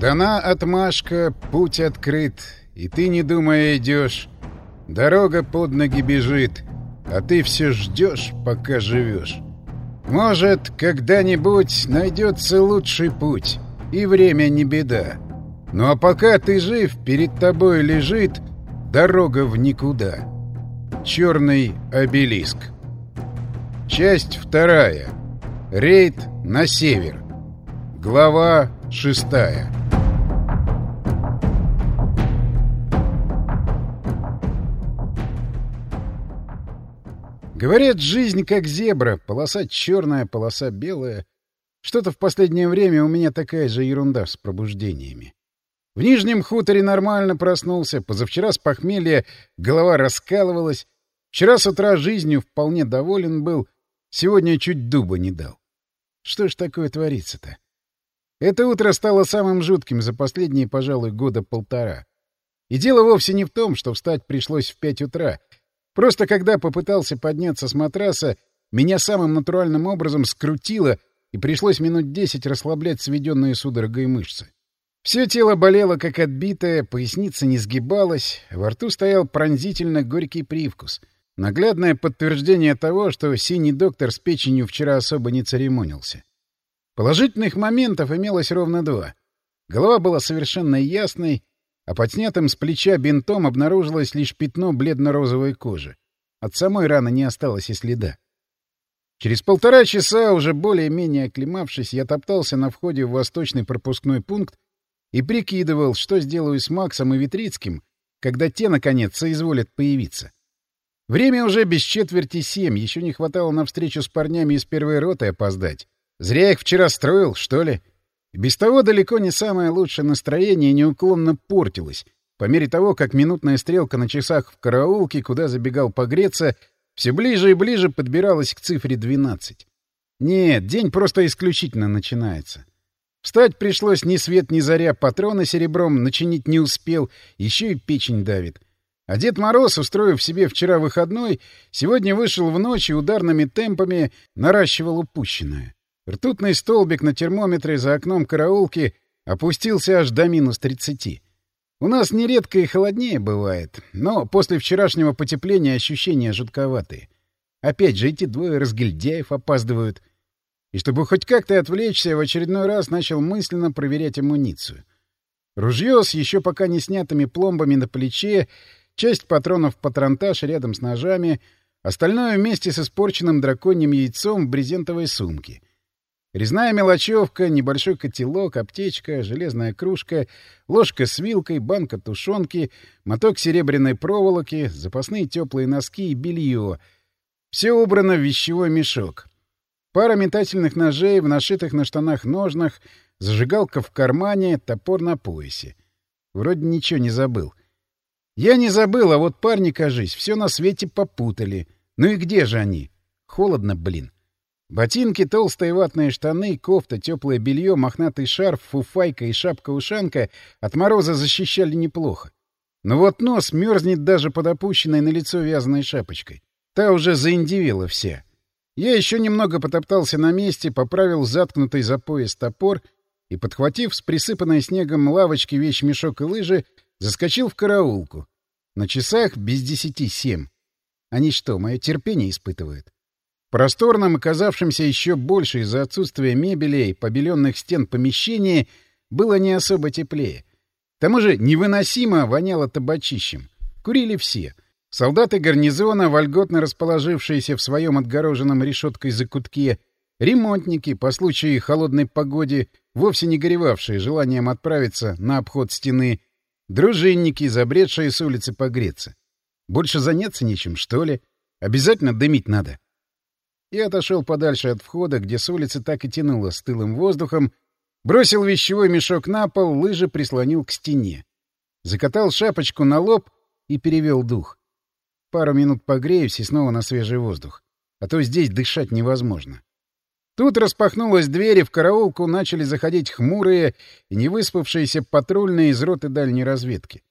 Дана отмашка, путь открыт, и ты, не думая, идешь. Дорога под ноги бежит, а ты все ждешь, пока живешь. Может, когда-нибудь найдется лучший путь, и время не беда. Ну а пока ты жив, перед тобой лежит дорога в никуда. Черный обелиск. Часть вторая. Рейд на север. Глава шестая. Говорят, жизнь как зебра, полоса черная, полоса белая. Что-то в последнее время у меня такая же ерунда с пробуждениями. В Нижнем хуторе нормально проснулся, позавчера с похмелья голова раскалывалась, вчера с утра жизнью вполне доволен был, сегодня чуть дуба не дал. Что ж такое творится-то? Это утро стало самым жутким за последние, пожалуй, года полтора. И дело вовсе не в том, что встать пришлось в пять утра. Просто когда попытался подняться с матраса, меня самым натуральным образом скрутило, и пришлось минут десять расслаблять сведенные судорогой мышцы. Все тело болело, как отбитое, поясница не сгибалась, во рту стоял пронзительно горький привкус. Наглядное подтверждение того, что синий доктор с печенью вчера особо не церемонился. Положительных моментов имелось ровно два. Голова была совершенно ясной, а под снятым с плеча бинтом обнаружилось лишь пятно бледно-розовой кожи. От самой раны не осталось и следа. Через полтора часа, уже более-менее оклемавшись, я топтался на входе в восточный пропускной пункт и прикидывал, что сделаю с Максом и Витрицким, когда те, наконец, соизволят появиться. Время уже без четверти семь, еще не хватало на встречу с парнями из первой роты опоздать. Зря их вчера строил, что ли? Без того далеко не самое лучшее настроение неуклонно портилось, по мере того, как минутная стрелка на часах в караулке, куда забегал погреться, все ближе и ближе подбиралась к цифре 12. Нет, день просто исключительно начинается. Встать пришлось ни свет ни заря, патроны серебром начинить не успел, еще и печень давит. А Дед Мороз, устроив себе вчера выходной, сегодня вышел в ночь и ударными темпами наращивал упущенное. Ртутный столбик на термометре за окном караулки опустился аж до минус 30. У нас нередко и холоднее бывает, но после вчерашнего потепления ощущения жутковатые. Опять же, эти двое разгильдяев опаздывают. И чтобы хоть как-то отвлечься, в очередной раз начал мысленно проверять амуницию. Ружье с еще пока не снятыми пломбами на плече, часть патронов патронтаж рядом с ножами, остальное вместе с испорченным драконьим яйцом в брезентовой сумке — Резная мелочевка, небольшой котелок, аптечка, железная кружка, ложка с вилкой, банка тушенки, моток серебряной проволоки, запасные теплые носки и белье. Все убрано в вещевой мешок. Пара метательных ножей в нашитых на штанах ножнах, зажигалка в кармане, топор на поясе. Вроде ничего не забыл. Я не забыл, а вот парни, кажись, все на свете попутали. Ну и где же они? Холодно, блин. Ботинки, толстые ватные штаны, кофта, теплое белье, мохнатый шарф, фуфайка и шапка-ушанка от мороза защищали неплохо. Но вот нос мерзнет даже под опущенной на лицо вязаной шапочкой. Та уже заиндивила вся. Я еще немного потоптался на месте, поправил заткнутый за пояс топор и, подхватив с присыпанной снегом лавочки вещмешок и лыжи, заскочил в караулку. На часах без десяти семь. Они что, мое терпение испытывают? Просторном, оказавшемся еще больше из-за отсутствия мебели и побеленных стен помещения, было не особо теплее. К тому же невыносимо воняло табачищем. Курили все. Солдаты гарнизона, вольготно расположившиеся в своем отгороженном решеткой закутке, ремонтники, по случаю холодной погоди, вовсе не горевавшие желанием отправиться на обход стены, дружинники, забредшие с улицы погреться. Больше заняться нечем, что ли? Обязательно дымить надо. Я отошел подальше от входа, где с улицы так и тянуло стылым воздухом, бросил вещевой мешок на пол, лыжи прислонил к стене. Закатал шапочку на лоб и перевел дух. Пару минут погреюсь и снова на свежий воздух. А то здесь дышать невозможно. Тут распахнулась дверь, и в караулку начали заходить хмурые и невыспавшиеся патрульные из роты дальней разведки.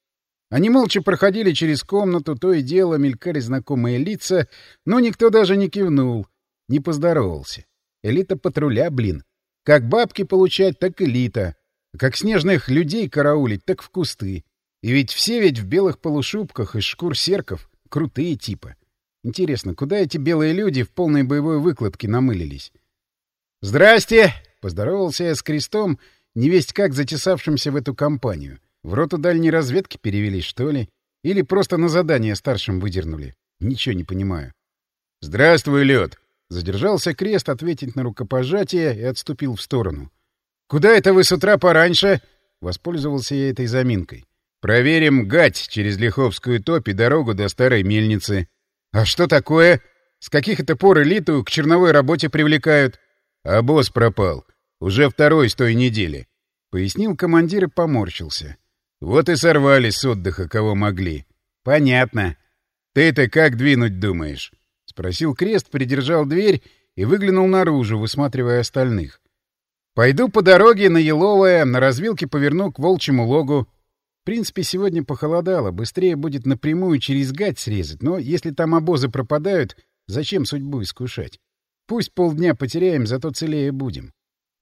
Они молча проходили через комнату, то и дело мелькали знакомые лица, но никто даже не кивнул — не поздоровался. Элита патруля, блин. Как бабки получать, так элита. Как снежных людей караулить, так в кусты. И ведь все ведь в белых полушубках из шкур серков. Крутые типа. Интересно, куда эти белые люди в полной боевой выкладке намылились? «Здрасте!» — поздоровался я с крестом, невесть как затесавшимся в эту компанию. В роту дальней разведки перевелись, что ли? Или просто на задание старшим выдернули? Ничего не понимаю. «Здравствуй, лед! Задержался крест ответить на рукопожатие и отступил в сторону. «Куда это вы с утра пораньше?» Воспользовался я этой заминкой. «Проверим гать через Лиховскую топь и дорогу до старой мельницы». «А что такое? С каких это пор элиту к черновой работе привлекают?» «А босс пропал. Уже второй с той недели», — пояснил командир и поморщился. «Вот и сорвались с отдыха, кого могли». «Понятно. Ты-то как двинуть думаешь?» — спросил Крест, придержал дверь и выглянул наружу, высматривая остальных. «Пойду по дороге на Еловое, на развилке поверну к Волчьему логу. В принципе, сегодня похолодало, быстрее будет напрямую через гать срезать, но если там обозы пропадают, зачем судьбу искушать? Пусть полдня потеряем, зато целее будем».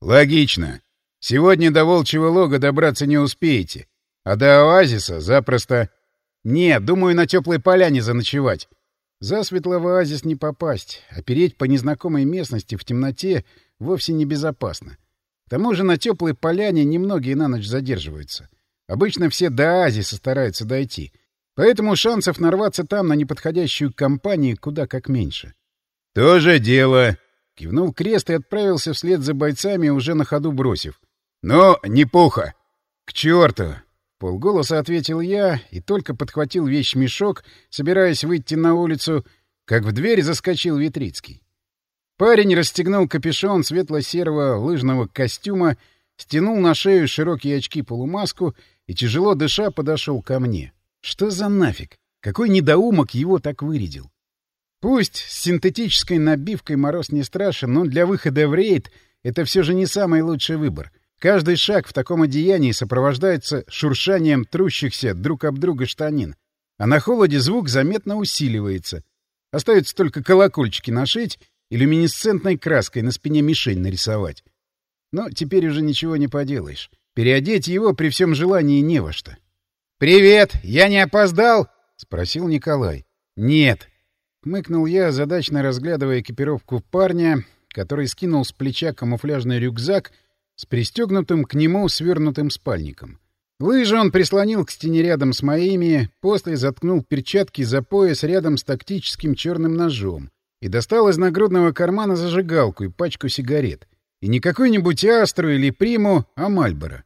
«Логично. Сегодня до Волчьего лога добраться не успеете, а до оазиса запросто...» «Нет, думаю, на теплой поляне заночевать. Засветло в оазис не попасть, а переть по незнакомой местности в темноте вовсе не безопасно. К тому же на теплой поляне немногие на ночь задерживаются. Обычно все до оазиса стараются дойти. Поэтому шансов нарваться там на неподходящую компанию куда как меньше. — То же дело! — кивнул крест и отправился вслед за бойцами, уже на ходу бросив. — Но не пуха! — К черту! Полголоса ответил я и только подхватил вещь-мешок, собираясь выйти на улицу, как в дверь заскочил Витрицкий. Парень расстегнул капюшон светло-серого лыжного костюма, стянул на шею широкие очки-полумаску и, тяжело дыша, подошел ко мне. Что за нафиг? Какой недоумок его так вырядил? Пусть с синтетической набивкой мороз не страшен, но для выхода в рейд это все же не самый лучший выбор. Каждый шаг в таком одеянии сопровождается шуршанием трущихся друг об друга штанин, а на холоде звук заметно усиливается. Остается только колокольчики нашить и люминесцентной краской на спине мишень нарисовать. Но теперь уже ничего не поделаешь. Переодеть его при всем желании не во что. «Привет! Я не опоздал?» — спросил Николай. «Нет». Хмыкнул я, задачно разглядывая экипировку парня, который скинул с плеча камуфляжный рюкзак — с пристегнутым к нему свернутым спальником. Лыжи он прислонил к стене рядом с моими, после заткнул перчатки за пояс рядом с тактическим черным ножом и достал из нагрудного кармана зажигалку и пачку сигарет. И не какую-нибудь Астру или Приму, а Мальборо.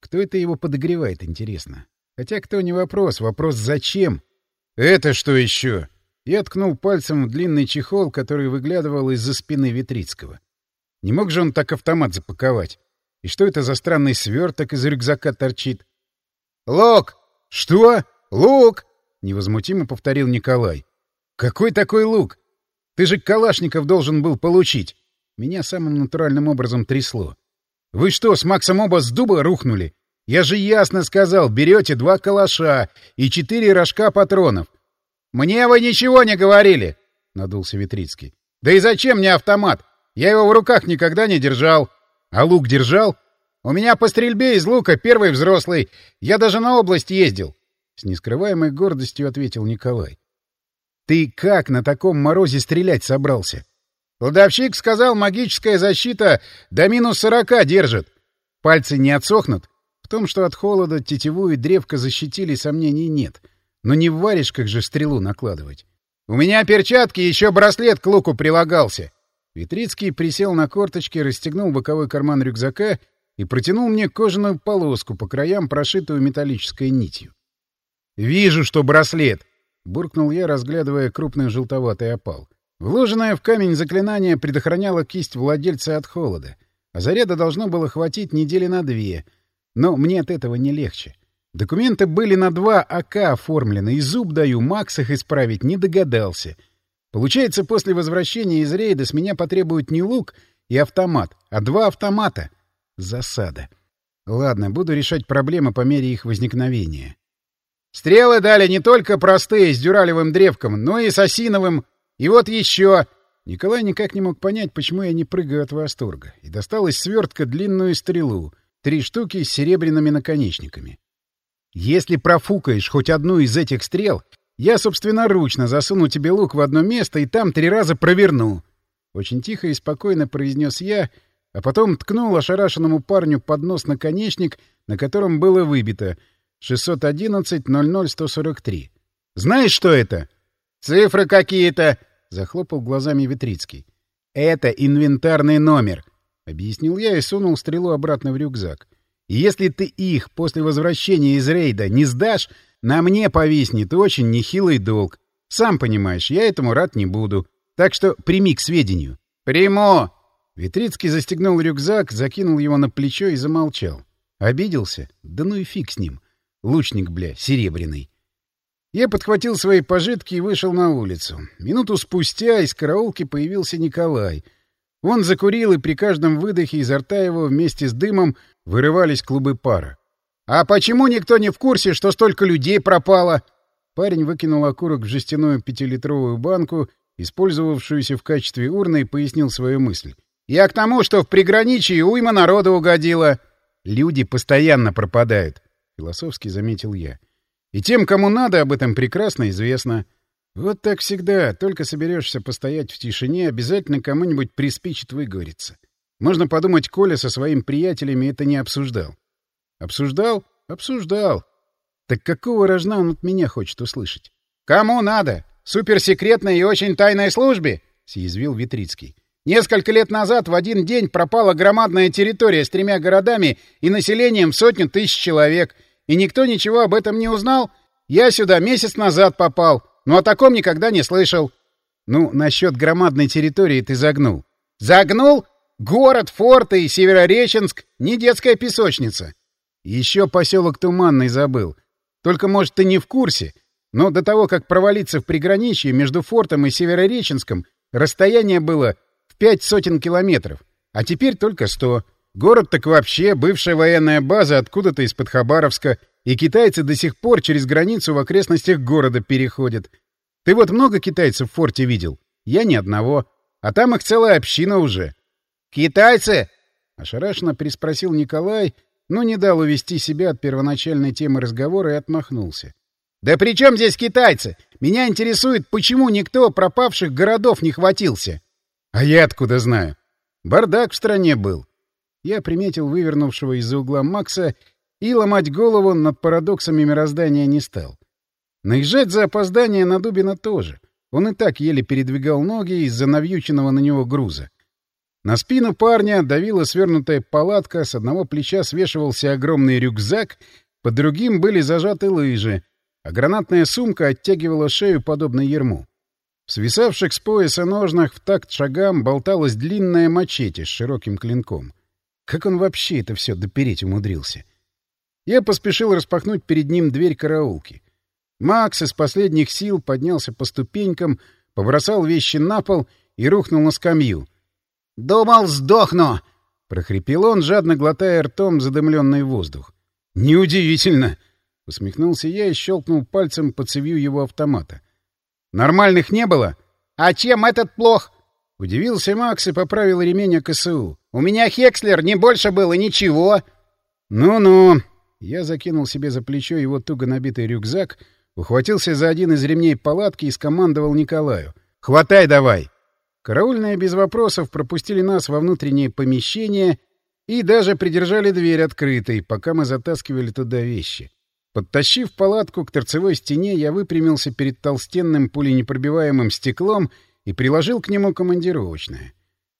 Кто это его подогревает, интересно? Хотя кто не вопрос, вопрос зачем? «Это что еще?» Я ткнул пальцем в длинный чехол, который выглядывал из-за спины Витрицкого. Не мог же он так автомат запаковать? И что это за странный сверток из рюкзака торчит? «Лук!» «Что? Лук!» — невозмутимо повторил Николай. «Какой такой лук? Ты же Калашников должен был получить!» Меня самым натуральным образом трясло. «Вы что, с Максом оба с дуба рухнули? Я же ясно сказал, берете два калаша и четыре рожка патронов». «Мне вы ничего не говорили!» — надулся Витрицкий. «Да и зачем мне автомат? Я его в руках никогда не держал. А лук держал? У меня по стрельбе из лука первый взрослый. Я даже на область ездил. С нескрываемой гордостью ответил Николай. Ты как на таком морозе стрелять собрался? Кладовщик сказал, магическая защита до минус сорока держит. Пальцы не отсохнут? В том, что от холода тетиву и древко защитили, сомнений нет. Но не в варежках же стрелу накладывать. У меня перчатки, еще браслет к луку прилагался. Витрицкий присел на корточки, расстегнул боковой карман рюкзака и протянул мне кожаную полоску по краям, прошитую металлической нитью. «Вижу, что браслет!» — буркнул я, разглядывая крупный желтоватый опал. Вложенное в камень заклинание предохраняло кисть владельца от холода, а заряда должно было хватить недели на две. Но мне от этого не легче. Документы были на два АК оформлены, и зуб даю, Макс их исправить не догадался — Получается, после возвращения из рейда с меня потребуют не лук и автомат, а два автомата. Засада. Ладно, буду решать проблемы по мере их возникновения. Стрелы дали не только простые, с дюралевым древком, но и с осиновым. И вот еще... Николай никак не мог понять, почему я не прыгаю от восторга, и достал из свертка длинную стрелу, три штуки с серебряными наконечниками. Если профукаешь хоть одну из этих стрел, я собственноручно засуну тебе лук в одно место и там три раза проверну. Очень тихо и спокойно произнес я, а потом ткнул ошарашенному парню под нос наконечник, на котором было выбито 611-00-143. «Знаешь, что это?» «Цифры какие-то!» — захлопал глазами Витрицкий. «Это инвентарный номер», — объяснил я и сунул стрелу обратно в рюкзак. «И если ты их после возвращения из рейда не сдашь, на мне повиснет очень нехилый долг. Сам понимаешь, я этому рад не буду. Так что прими к сведению». «Приму!» Витрицкий застегнул рюкзак, закинул его на плечо и замолчал. Обиделся? Да ну и фиг с ним. Лучник, бля, серебряный. Я подхватил свои пожитки и вышел на улицу. Минуту спустя из караулки появился Николай. Он закурил, и при каждом выдохе изо рта его вместе с дымом вырывались клубы пара. «А почему никто не в курсе, что столько людей пропало?» Парень выкинул окурок в жестяную пятилитровую банку, использовавшуюся в качестве урны, и пояснил свою мысль. «Я к тому, что в приграничье уйма народа угодила». «Люди постоянно пропадают», — философски заметил я. И тем, кому надо, об этом прекрасно известно. Вот так всегда, только соберешься постоять в тишине, обязательно кому-нибудь приспичит выговориться. Можно подумать, Коля со своими приятелями это не обсуждал. Обсуждал? Обсуждал. Так какого рожна он от меня хочет услышать? — Кому надо? Суперсекретной и очень тайной службе? — съязвил Витрицкий. Несколько лет назад в один день пропала громадная территория с тремя городами и населением в сотню тысяч человек — и никто ничего об этом не узнал? Я сюда месяц назад попал, но о таком никогда не слышал. Ну, насчет громадной территории ты загнул. Загнул? Город, форты и Северореченск — не детская песочница. Еще поселок Туманный забыл. Только, может, ты не в курсе, но до того, как провалиться в приграничье между фортом и Северореченском, расстояние было в пять сотен километров, а теперь только сто. Город так вообще бывшая военная база откуда-то из-под Хабаровска, и китайцы до сих пор через границу в окрестностях города переходят. Ты вот много китайцев в форте видел? Я ни одного. А там их целая община уже. «Китайцы?» — ошарашенно переспросил Николай, но не дал увести себя от первоначальной темы разговора и отмахнулся. «Да при чем здесь китайцы? Меня интересует, почему никто пропавших городов не хватился?» «А я откуда знаю? Бардак в стране был. Я приметил вывернувшего из-за угла Макса и ломать голову над парадоксами мироздания не стал. Наезжать за опоздание на Дубина тоже. Он и так еле передвигал ноги из-за навьюченного на него груза. На спину парня давила свернутая палатка, с одного плеча свешивался огромный рюкзак, под другим были зажаты лыжи, а гранатная сумка оттягивала шею подобно ерму. В свисавших с пояса ножнах в такт шагам болталась длинная мачете с широким клинком — как он вообще это все допереть умудрился? Я поспешил распахнуть перед ним дверь караулки. Макс из последних сил поднялся по ступенькам, побросал вещи на пол и рухнул на скамью. «Думал, сдохну!» — прохрипел он, жадно глотая ртом задымленный воздух. «Неудивительно!» — усмехнулся я и щелкнул пальцем по цевью его автомата. «Нормальных не было?» «А чем этот плох?» Удивился Макс и поправил ремень КСУ. «У меня Хекслер не больше было, ничего!» «Ну-ну!» Я закинул себе за плечо его туго набитый рюкзак, ухватился за один из ремней палатки и скомандовал Николаю. «Хватай давай!» Караульные без вопросов пропустили нас во внутреннее помещение и даже придержали дверь открытой, пока мы затаскивали туда вещи. Подтащив палатку к торцевой стене, я выпрямился перед толстенным пуленепробиваемым стеклом и приложил к нему командировочное.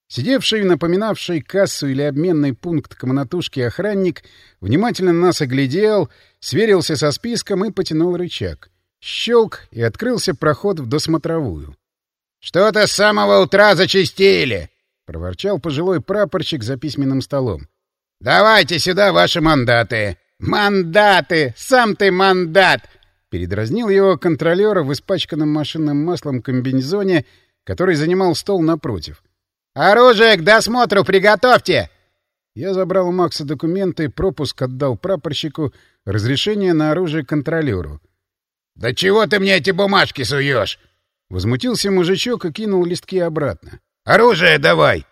Сидевший, напоминавший кассу или обменный пункт комнатушки охранник, внимательно нас оглядел, сверился со списком и потянул рычаг. Щелк, и открылся проход в досмотровую. — Что-то с самого утра зачистили! — проворчал пожилой прапорщик за письменным столом. — Давайте сюда ваши мандаты! — Мандаты! Сам ты мандат! — передразнил его контролер в испачканном машинным маслом комбинезоне — который занимал стол напротив. «Оружие к досмотру приготовьте!» Я забрал у Макса документы, пропуск отдал прапорщику, разрешение на оружие контролеру. «Да чего ты мне эти бумажки суешь?» Возмутился мужичок и кинул листки обратно. «Оружие давай!»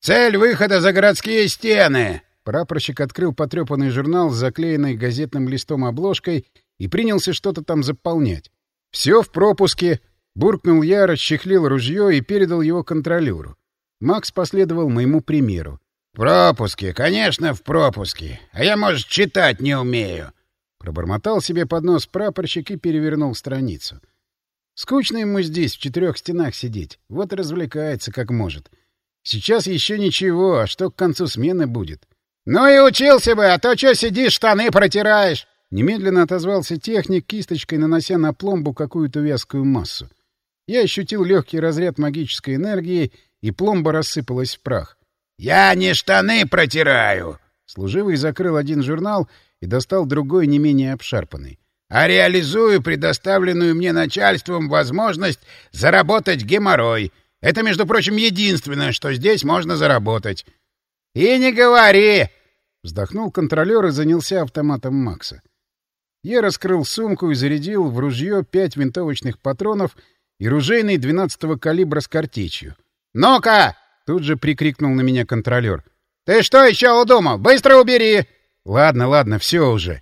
«Цель выхода за городские стены!» Прапорщик открыл потрепанный журнал с заклеенной газетным листом обложкой и принялся что-то там заполнять. «Все в пропуске!» — буркнул я, расчехлил ружье и передал его контролеру. Макс последовал моему примеру. «Пропуски, конечно, в пропуске. А я, может, читать не умею». Пробормотал себе под нос прапорщик и перевернул страницу. Скучно ему здесь, в четырех стенах сидеть. Вот и развлекается, как может. Сейчас еще ничего, а что к концу смены будет? — Ну и учился бы, а то что сидишь, штаны протираешь? Немедленно отозвался техник, кисточкой нанося на пломбу какую-то вязкую массу. Я ощутил легкий разряд магической энергии, и пломба рассыпалась в прах. — Я не штаны протираю! Служивый закрыл один журнал и достал другой, не менее обшарпанный. — А реализую предоставленную мне начальством возможность заработать геморрой. Это, между прочим, единственное, что здесь можно заработать. — И не говори! — вздохнул контролер и занялся автоматом Макса. Я раскрыл сумку и зарядил в ружье пять винтовочных патронов и ружейный двенадцатого калибра с картечью. «Ну-ка!» — тут же прикрикнул на меня контролер. «Ты что еще удумал? Быстро убери!» «Ладно, ладно, все уже».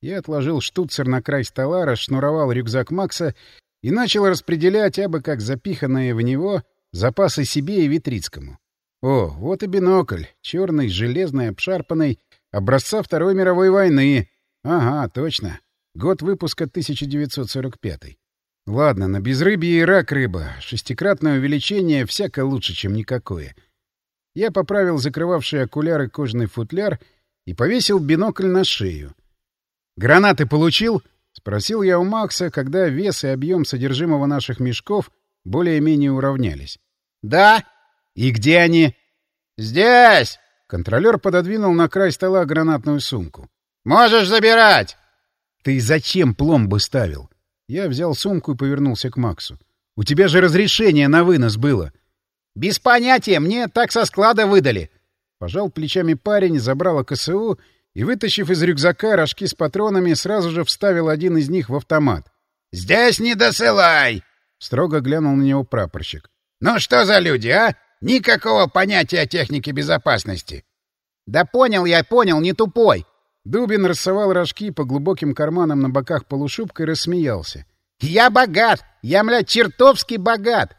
Я отложил штуцер на край стола, расшнуровал рюкзак Макса и начал распределять, абы как запиханные в него, запасы себе и Витрицкому. О, вот и бинокль, черный, железный, обшарпанный, образца Второй мировой войны. Ага, точно. Год выпуска 1945. Ладно, на безрыбье и рак рыба. Шестикратное увеличение всяко лучше, чем никакое. Я поправил закрывавший окуляры кожаный футляр и повесил бинокль на шею. «Гранаты получил?» — спросил я у Макса, когда вес и объем содержимого наших мешков более-менее уравнялись. «Да», «И где они?» «Здесь!» Контролер пододвинул на край стола гранатную сумку. «Можешь забирать!» «Ты зачем пломбы ставил?» Я взял сумку и повернулся к Максу. «У тебя же разрешение на вынос было!» «Без понятия, мне так со склада выдали!» Пожал плечами парень, забрал КСУ и, вытащив из рюкзака рожки с патронами, сразу же вставил один из них в автомат. «Здесь не досылай!» — строго глянул на него прапорщик. «Ну что за люди, а? Никакого понятия техники безопасности. Да понял я, понял, не тупой. Дубин рассовал рожки по глубоким карманам на боках полушубка и рассмеялся. Я богат! Я, мля, чертовски богат!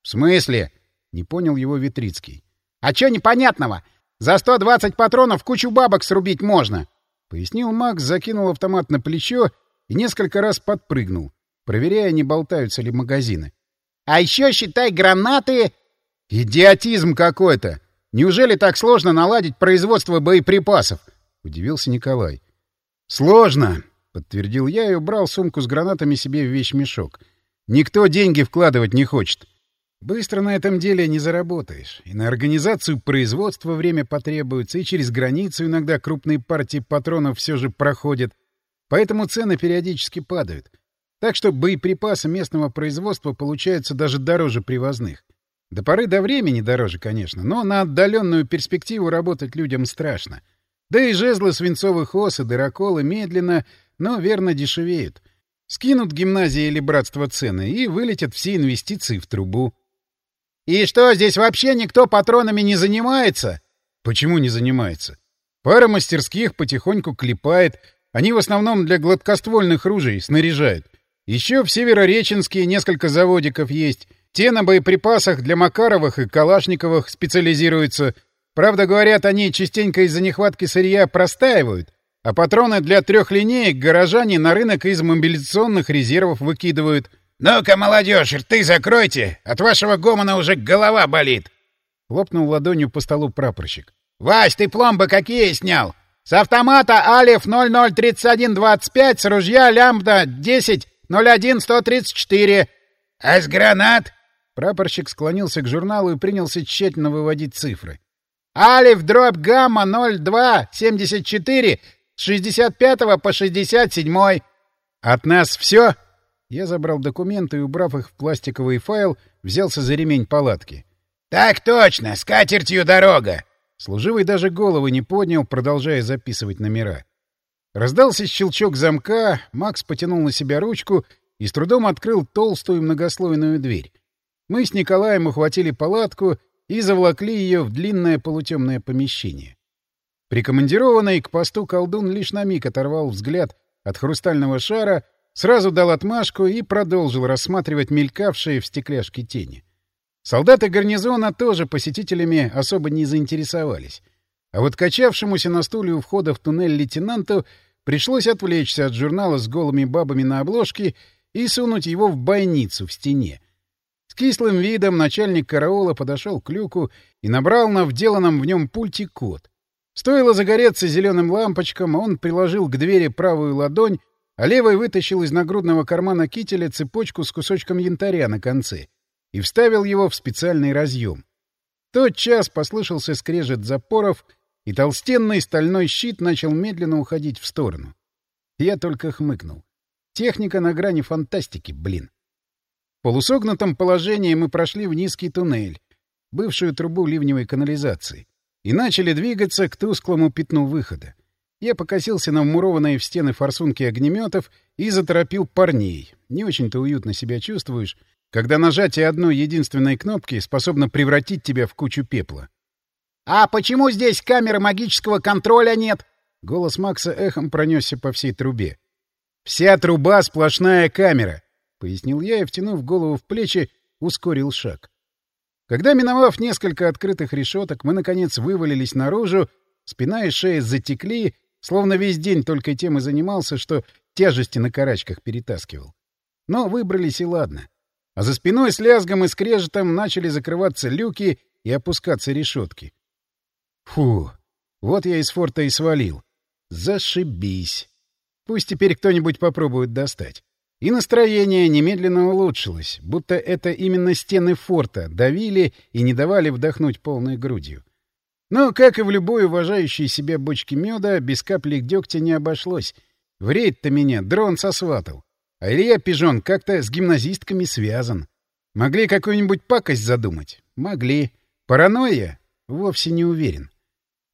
В смысле? Не понял его Витрицкий. А чё непонятного? За 120 патронов кучу бабок срубить можно. Пояснил Макс, закинул автомат на плечо и несколько раз подпрыгнул, проверяя, не болтаются ли магазины. А еще считай гранаты «Идиотизм какой-то! Неужели так сложно наладить производство боеприпасов?» — удивился Николай. «Сложно!» — подтвердил я и убрал сумку с гранатами себе в вещмешок. «Никто деньги вкладывать не хочет. Быстро на этом деле не заработаешь. И на организацию производства время потребуется, и через границу иногда крупные партии патронов все же проходят. Поэтому цены периодически падают. Так что боеприпасы местного производства получаются даже дороже привозных. До поры до времени дороже, конечно, но на отдаленную перспективу работать людям страшно. Да и жезлы свинцовых ос и дыроколы медленно, но верно дешевеют. Скинут гимназии или братство цены и вылетят все инвестиции в трубу. — И что, здесь вообще никто патронами не занимается? — Почему не занимается? Пара мастерских потихоньку клепает. Они в основном для гладкоствольных ружей снаряжают. Еще в Северореченске несколько заводиков есть — те на боеприпасах для Макаровых и Калашниковых специализируются. Правда, говорят, они частенько из-за нехватки сырья простаивают, а патроны для трех линеек горожане на рынок из мобилизационных резервов выкидывают. «Ну-ка, молодежь, рты закройте! От вашего гомона уже голова болит!» Хлопнул ладонью по столу прапорщик. «Вась, ты пломбы какие снял?» «С автомата Алиф 003125 с ружья Лямбда 10 01 134 «А с гранат?» Прапорщик склонился к журналу и принялся тщательно выводить цифры. «Алиф дробь гамма 02 74 с 65 по 67 «От нас все?» Я забрал документы и, убрав их в пластиковый файл, взялся за ремень палатки. «Так точно! С катертью дорога!» Служивый даже головы не поднял, продолжая записывать номера. Раздался щелчок замка, Макс потянул на себя ручку и с трудом открыл толстую многослойную дверь. Мы с Николаем ухватили палатку и заволокли ее в длинное полутемное помещение. Прикомандированный к посту колдун лишь на миг оторвал взгляд от хрустального шара, сразу дал отмашку и продолжил рассматривать мелькавшие в стекляшке тени. Солдаты гарнизона тоже посетителями особо не заинтересовались. А вот качавшемуся на стуле у входа в туннель лейтенанту пришлось отвлечься от журнала с голыми бабами на обложке и сунуть его в бойницу в стене. С кислым видом начальник караула подошел к люку и набрал на вделанном в нем пульте код. Стоило загореться зеленым лампочкам, он приложил к двери правую ладонь, а левой вытащил из нагрудного кармана кителя цепочку с кусочком янтаря на конце и вставил его в специальный разъем. тот час послышался скрежет запоров, и толстенный стальной щит начал медленно уходить в сторону. Я только хмыкнул. Техника на грани фантастики, блин. В полусогнутом положении мы прошли в низкий туннель, бывшую трубу ливневой канализации, и начали двигаться к тусклому пятну выхода. Я покосился на вмурованные в стены форсунки огнеметов и заторопил парней. Не очень-то уютно себя чувствуешь, когда нажатие одной единственной кнопки способно превратить тебя в кучу пепла. «А почему здесь камеры магического контроля нет?» Голос Макса эхом пронесся по всей трубе. «Вся труба — сплошная камера», — пояснил я и, втянув голову в плечи, ускорил шаг. Когда, миновав несколько открытых решеток, мы, наконец, вывалились наружу, спина и шея затекли, словно весь день только тем и занимался, что тяжести на карачках перетаскивал. Но выбрались и ладно а за спиной с лязгом и скрежетом начали закрываться люки и опускаться решетки. Фу, вот я из форта и свалил. Зашибись. Пусть теперь кто-нибудь попробует достать. И настроение немедленно улучшилось, будто это именно стены форта давили и не давали вдохнуть полной грудью. Но, как и в любой уважающей себя бочке меда, без капли дегтя не обошлось. В рейд-то меня дрон сосватал. А Илья Пижон как-то с гимназистками связан. Могли какую-нибудь пакость задумать? Могли. Паранойя? Вовсе не уверен.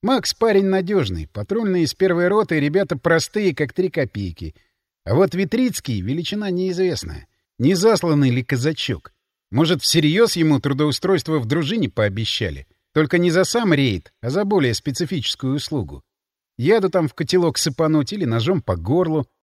Макс парень надежный, патрульные из первой роты ребята простые, как три копейки. А вот Витрицкий — величина неизвестная. Не засланный ли казачок? Может, всерьез ему трудоустройство в дружине пообещали? Только не за сам рейд, а за более специфическую услугу. Яду там в котелок сыпануть или ножом по горлу.